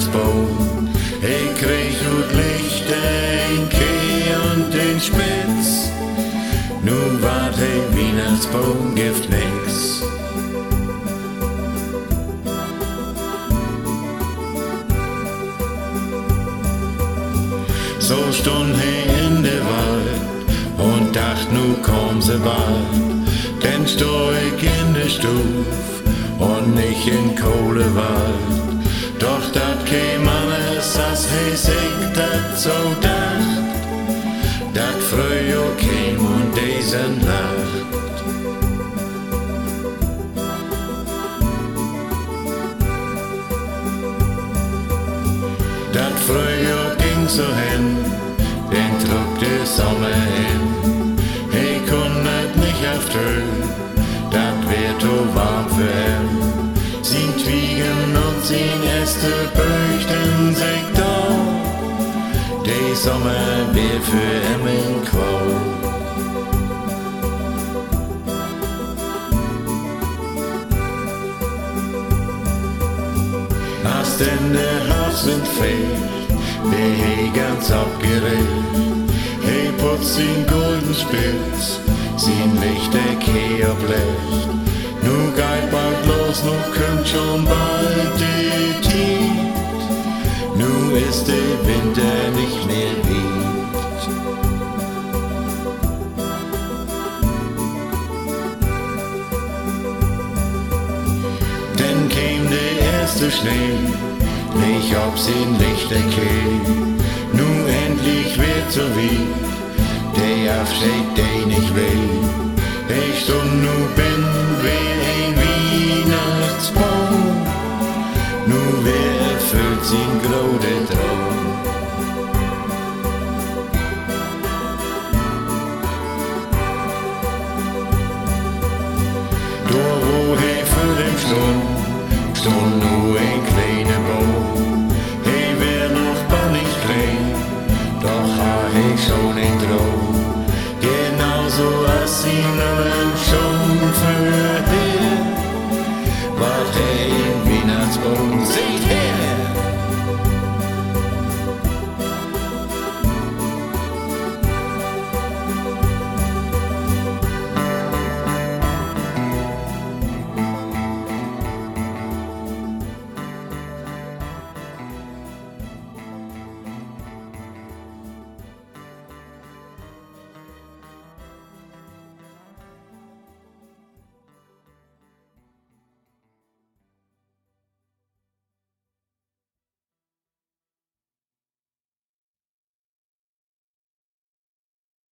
Weihnachtsbaum. Ich krieg gut Licht, den Keh und den Spitz. Nun wart hey Weihnachtsbaum gibt nix. So stund ich in der Wald und dacht, nu komm sie bald. Denn steu ich in der Stuf und nicht in Kohlewald. Käm alles, as he sich dat so dacht. Dat Frühjahr käm und diesen lacht. Dat Frühjahr ging so hin, den trug der Sommer hin. He kunnet nicht after, dat wär to warm für ihn. Sin Twiegen und sin Äste böchten sich da. Der Sommer in Qual. Als denn der Hauswind fegt, wär he ganz abgeregt. He putzt sin golden Spitz, sin lichter Kehr blecht. Nu geht bald los, nu kommt schon bald die Tiet. Nu ist der Winter nicht mehr weit. Denn käm der erste Schnee, nicht ob's in Lichter käm. Nu endlich wird so wie, der Abschied, der nicht will. Ich stund nu bin stond nu een kleine boom. Hij werd nog pannisch klein, doch hij zo'n droom. Genau so als hij